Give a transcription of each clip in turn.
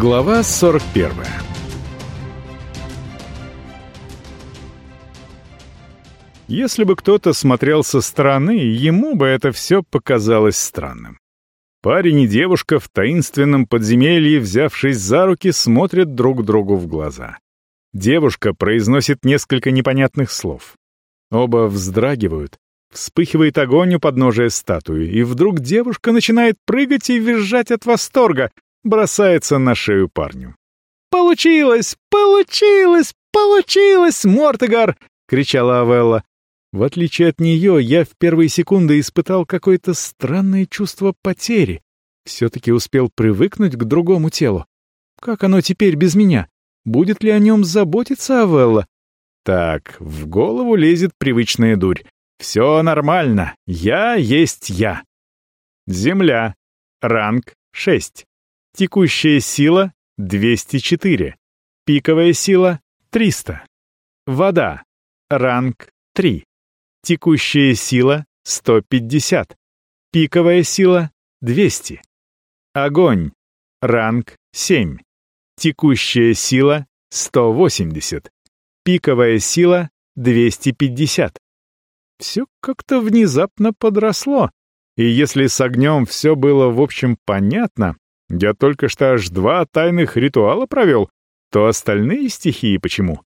Глава 41 Если бы кто-то смотрел со стороны, ему бы это все показалось странным. Парень и девушка в таинственном подземелье, взявшись за руки, смотрят друг другу в глаза. Девушка произносит несколько непонятных слов. Оба вздрагивают, вспыхивает огонь у подножия статуи, и вдруг девушка начинает прыгать и визжать от восторга, бросается на шею парню. «Получилось! Получилось! Получилось, Мортегар!» — кричала Авелла. В отличие от нее, я в первые секунды испытал какое-то странное чувство потери. Все-таки успел привыкнуть к другому телу. Как оно теперь без меня? Будет ли о нем заботиться Авелла? Так, в голову лезет привычная дурь. Все нормально. Я есть я. Земля. Ранг 6. Текущая сила 204. Пиковая сила 300. Вода. Ранг 3. Текущая сила — 150. Пиковая сила — 200. Огонь. Ранг 7. Текущая сила — 180. Пиковая сила — 250. Все как-то внезапно подросло. И если с огнем все было в общем понятно, я только что аж два тайных ритуала провел, то остальные стихии почему?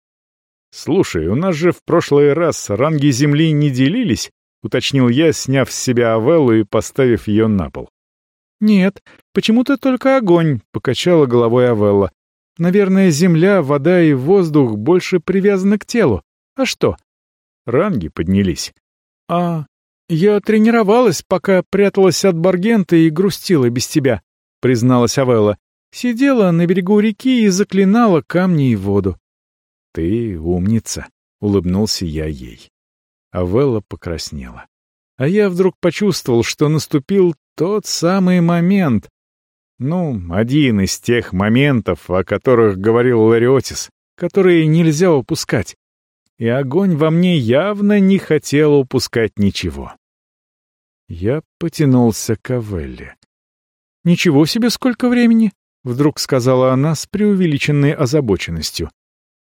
«Слушай, у нас же в прошлый раз ранги земли не делились», — уточнил я, сняв с себя Авеллу и поставив ее на пол. «Нет, почему-то только огонь», — покачала головой Авелла. «Наверное, земля, вода и воздух больше привязаны к телу. А что?» Ранги поднялись. «А, я тренировалась, пока пряталась от Баргента и грустила без тебя», — призналась Авелла. «Сидела на берегу реки и заклинала камни и воду. «Ты умница», — улыбнулся я ей. Авелла покраснела. А я вдруг почувствовал, что наступил тот самый момент. Ну, один из тех моментов, о которых говорил Лариотис, которые нельзя упускать. И огонь во мне явно не хотел упускать ничего. Я потянулся к Авелле. «Ничего себе, сколько времени!» — вдруг сказала она с преувеличенной озабоченностью.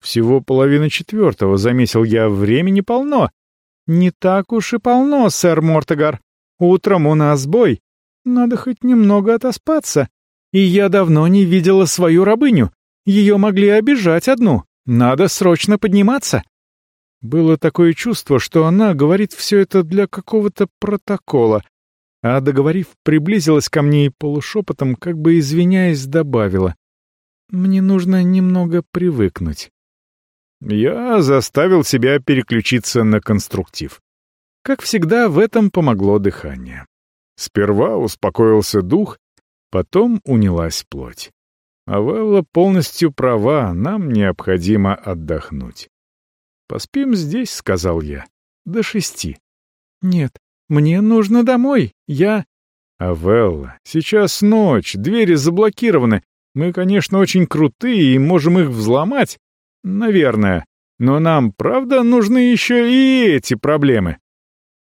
Всего половина четвертого, заметил я, времени полно. Не так уж и полно, сэр Мортогар. Утром у нас бой. Надо хоть немного отоспаться. И я давно не видела свою рабыню. Ее могли обижать одну. Надо срочно подниматься. Было такое чувство, что она говорит все это для какого-то протокола, а, договорив, приблизилась ко мне и полушепотом, как бы извиняясь, добавила. «Мне нужно немного привыкнуть». Я заставил себя переключиться на конструктив. Как всегда, в этом помогло дыхание. Сперва успокоился дух, потом унялась плоть. Авелла полностью права, нам необходимо отдохнуть. «Поспим здесь», — сказал я, — «до шести». «Нет, мне нужно домой, я...» «Авелла, сейчас ночь, двери заблокированы. Мы, конечно, очень крутые и можем их взломать, Наверное. Но нам, правда, нужны еще и эти проблемы.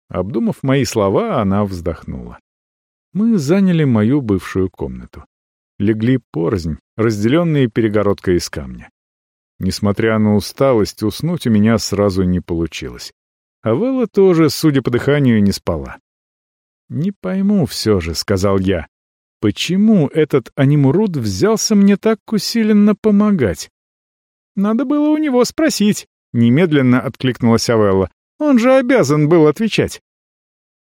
Обдумав мои слова, она вздохнула. Мы заняли мою бывшую комнату. Легли порознь, разделенные перегородкой из камня. Несмотря на усталость, уснуть у меня сразу не получилось. А Вэлла тоже, судя по дыханию, не спала. «Не пойму все же», — сказал я. «Почему этот анимуруд взялся мне так усиленно помогать? Надо было у него спросить. Немедленно откликнулась Авелла. Он же обязан был отвечать.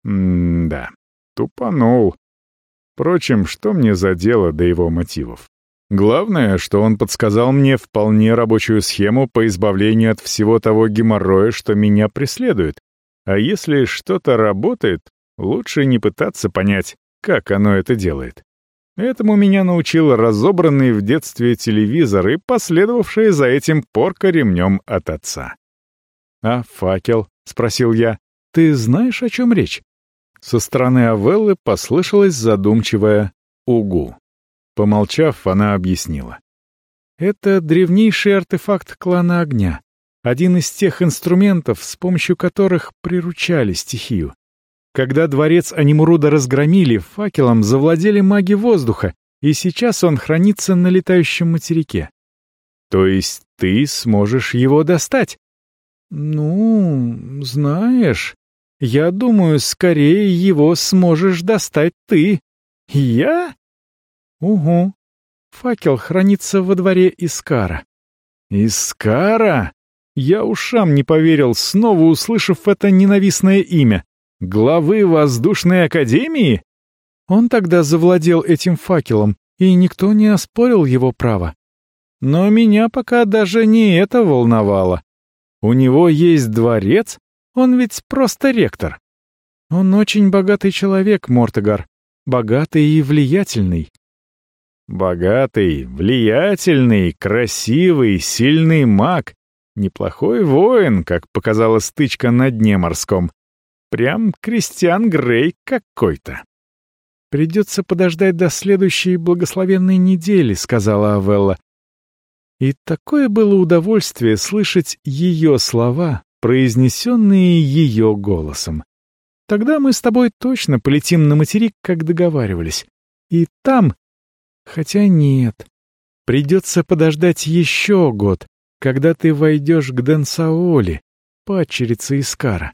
М-да, тупанул. Впрочем, что мне за дело до его мотивов? Главное, что он подсказал мне вполне рабочую схему по избавлению от всего того геморроя, что меня преследует. А если что-то работает, лучше не пытаться понять, как оно это делает. Этому меня научил разобранный в детстве телевизор и последовавшая за этим порка ремнем от отца. «А факел?» — спросил я. «Ты знаешь, о чем речь?» Со стороны Авеллы послышалось задумчивое «Угу». Помолчав, она объяснила. «Это древнейший артефакт клана огня, один из тех инструментов, с помощью которых приручали стихию. Когда дворец Анимуруда разгромили, факелом завладели маги воздуха, и сейчас он хранится на летающем материке. То есть ты сможешь его достать? Ну, знаешь, я думаю, скорее его сможешь достать ты. Я? Угу. Факел хранится во дворе Искара. Искара? Я ушам не поверил, снова услышав это ненавистное имя. Главы воздушной академии? Он тогда завладел этим факелом, и никто не оспорил его право. Но меня пока даже не это волновало. У него есть дворец, он ведь просто ректор. Он очень богатый человек, Мортегар. Богатый и влиятельный. Богатый, влиятельный, красивый, сильный маг. Неплохой воин, как показала стычка на дне морском. Прям Кристиан Грей какой-то. «Придется подождать до следующей благословенной недели», — сказала Авелла. И такое было удовольствие слышать ее слова, произнесенные ее голосом. Тогда мы с тобой точно полетим на материк, как договаривались. И там... Хотя нет. Придется подождать еще год, когда ты войдешь к Денсаоли, падчерице Искара.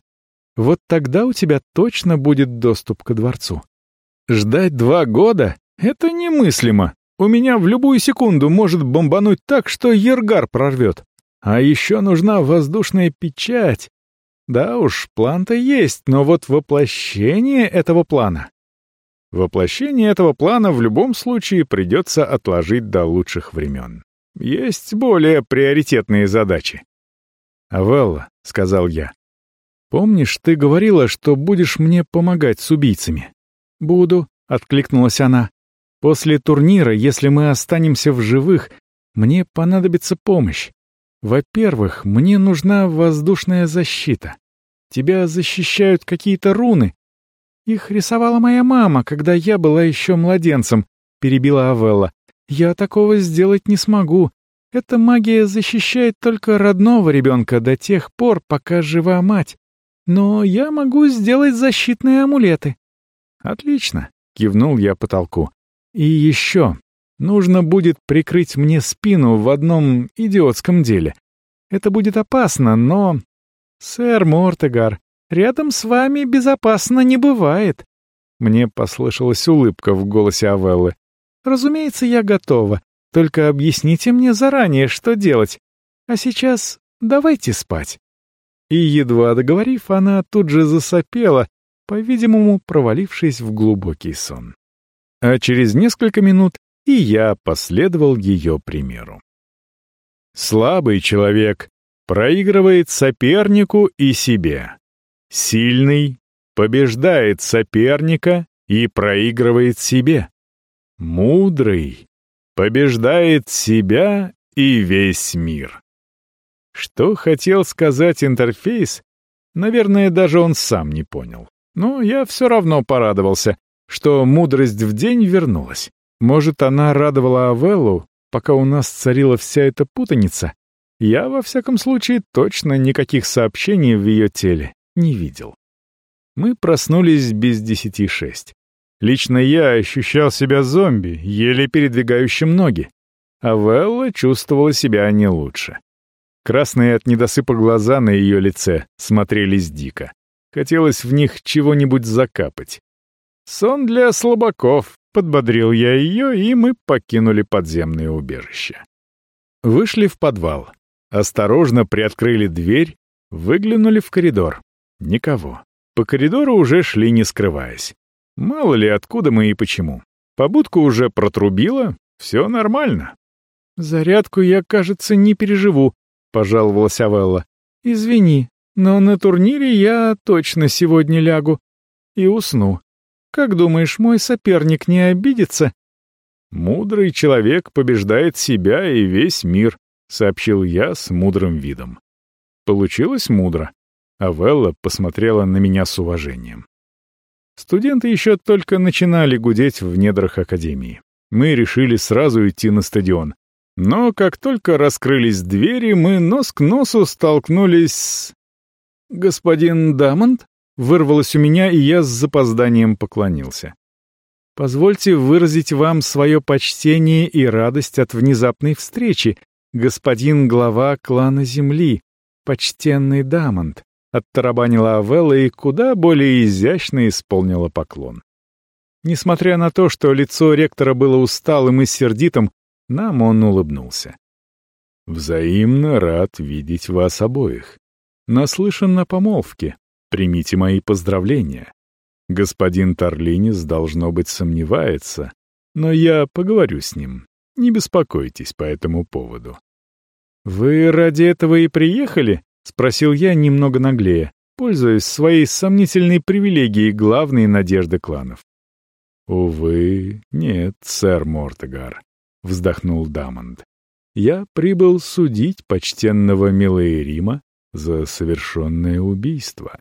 Вот тогда у тебя точно будет доступ ко дворцу. Ждать два года — это немыслимо. У меня в любую секунду может бомбануть так, что Ергар прорвет. А еще нужна воздушная печать. Да уж, план-то есть, но вот воплощение этого плана... Воплощение этого плана в любом случае придется отложить до лучших времен. Есть более приоритетные задачи. «Авелла», — сказал я, — «помнишь, ты говорила, что будешь мне помогать с убийцами?» «Буду», — откликнулась она. «После турнира, если мы останемся в живых, мне понадобится помощь. Во-первых, мне нужна воздушная защита. Тебя защищают какие-то руны. Их рисовала моя мама, когда я была еще младенцем, перебила Авелла. Я такого сделать не смогу. Эта магия защищает только родного ребенка до тех пор, пока жива мать. Но я могу сделать защитные амулеты. Отлично, кивнул я потолку. И еще, Нужно будет прикрыть мне спину в одном идиотском деле. Это будет опасно, но... Сэр Мортегар, рядом с вами безопасно не бывает. Мне послышалась улыбка в голосе Авеллы. Разумеется, я готова. Только объясните мне заранее, что делать. А сейчас давайте спать. И, едва договорив, она тут же засопела, по-видимому, провалившись в глубокий сон. А через несколько минут и я последовал ее примеру. Слабый человек проигрывает сопернику и себе. Сильный побеждает соперника и проигрывает себе. Мудрый побеждает себя и весь мир. Что хотел сказать интерфейс, наверное, даже он сам не понял. Но я все равно порадовался, что мудрость в день вернулась. Может, она радовала Авеллу, пока у нас царила вся эта путаница? Я, во всяком случае, точно никаких сообщений в ее теле не видел. Мы проснулись без десяти шесть. Лично я ощущал себя зомби, еле передвигающим ноги. А Велла чувствовала себя не лучше. Красные от недосыпа глаза на ее лице смотрелись дико. Хотелось в них чего-нибудь закапать. Сон для слабаков, Подбодрил я ее, и мы покинули подземное убежище. Вышли в подвал. Осторожно приоткрыли дверь, выглянули в коридор. Никого. По коридору уже шли, не скрываясь. Мало ли, откуда мы и почему. Побудку уже протрубила, все нормально. «Зарядку я, кажется, не переживу», — пожаловалась Авелла. «Извини, но на турнире я точно сегодня лягу и усну. Как думаешь, мой соперник не обидится?» «Мудрый человек побеждает себя и весь мир», — сообщил я с мудрым видом. Получилось мудро. А Велла посмотрела на меня с уважением. Студенты еще только начинали гудеть в недрах Академии. Мы решили сразу идти на стадион. Но как только раскрылись двери, мы нос к носу столкнулись с... «Господин Дамонт?» Вырвалось у меня, и я с запозданием поклонился. Позвольте выразить вам свое почтение и радость от внезапной встречи, господин глава клана Земли, почтенный Дамонт», — оттарабанила Авелла и куда более изящно исполнила поклон. Несмотря на то, что лицо ректора было усталым и сердитым, нам он улыбнулся. «Взаимно рад видеть вас обоих. Наслышан на помолвке. Примите мои поздравления. Господин Тарлинис, должно быть, сомневается, но я поговорю с ним. Не беспокойтесь по этому поводу». «Вы ради этого и приехали?» — спросил я немного наглее, пользуясь своей сомнительной привилегией главной надежды кланов. «Увы, нет, сэр Мортегар», — вздохнул Дамонд. «Я прибыл судить почтенного Милаерима за совершенное убийство».